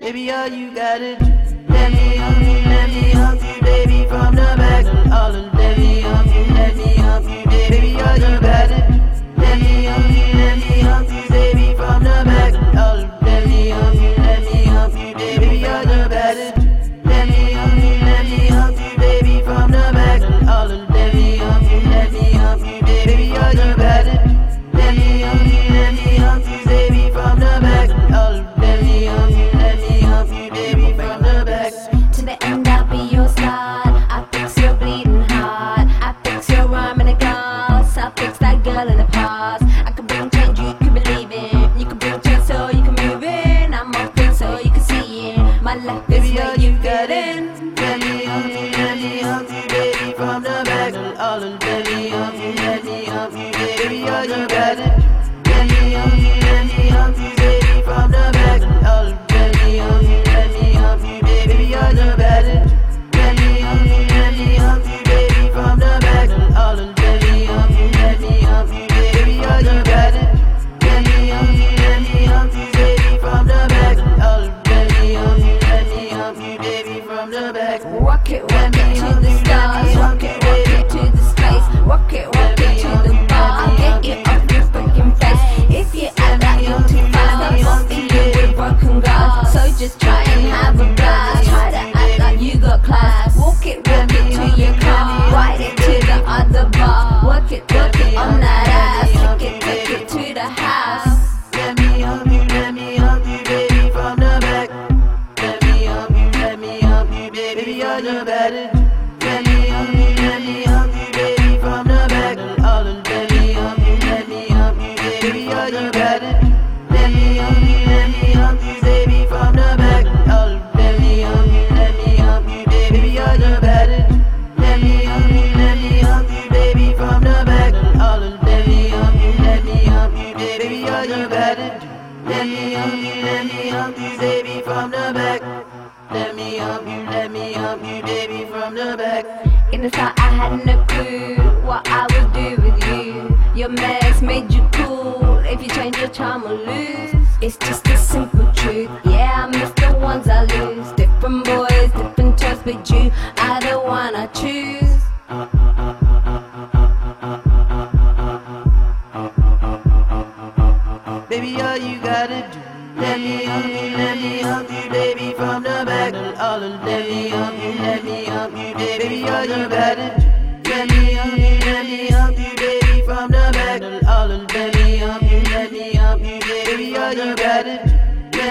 Baby, all you gotta do, let me, let me, let me hug you, baby, from the back. All alone. yeah, you got it. Let me on you, let me on you, baby From the back let me on let me on you, baby You're you, let me on let me on let me on you, baby From the back let me hump let me hump you, baby, from the back. In the start, I had no clue what I would do with you. Your mess made you cool. If you change your charm or lose, it's just a simple truth. Yeah, I miss the ones I lose. Different boys, different choice, but you, I don't wanna choose. Baby, all you gotta do. Let me hug you, let me hug you, baby, from the back. All of let me hug you, let me hug you, baby, all you gotta do.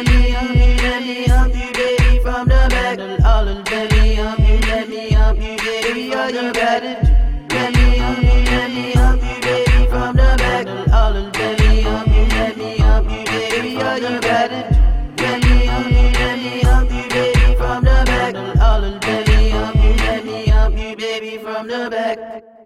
let me let me up, you baby from the back. All of let me let me up, you baby, all you better do. Let me let me up, you baby from the back. All of let me let me up, you baby, all you better do. Let me let me up, you baby from the back. All of let me let me up, you baby from the back.